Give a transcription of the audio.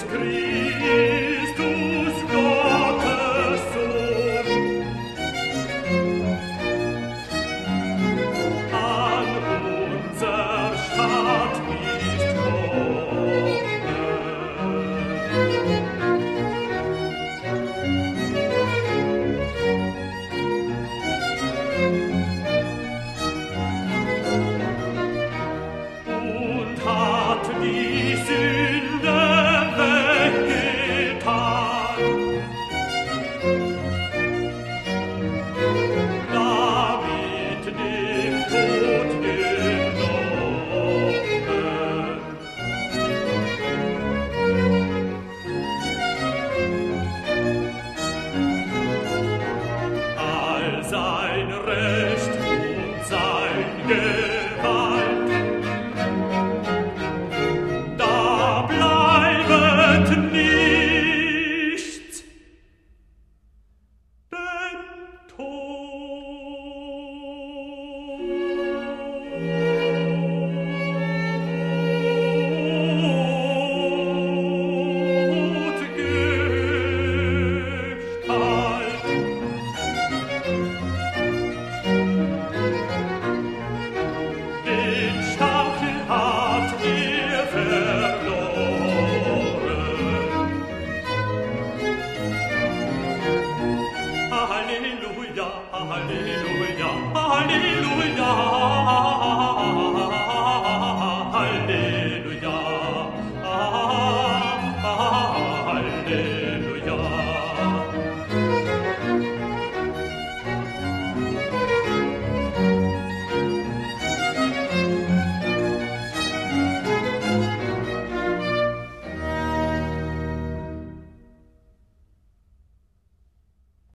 Christus sein Recht.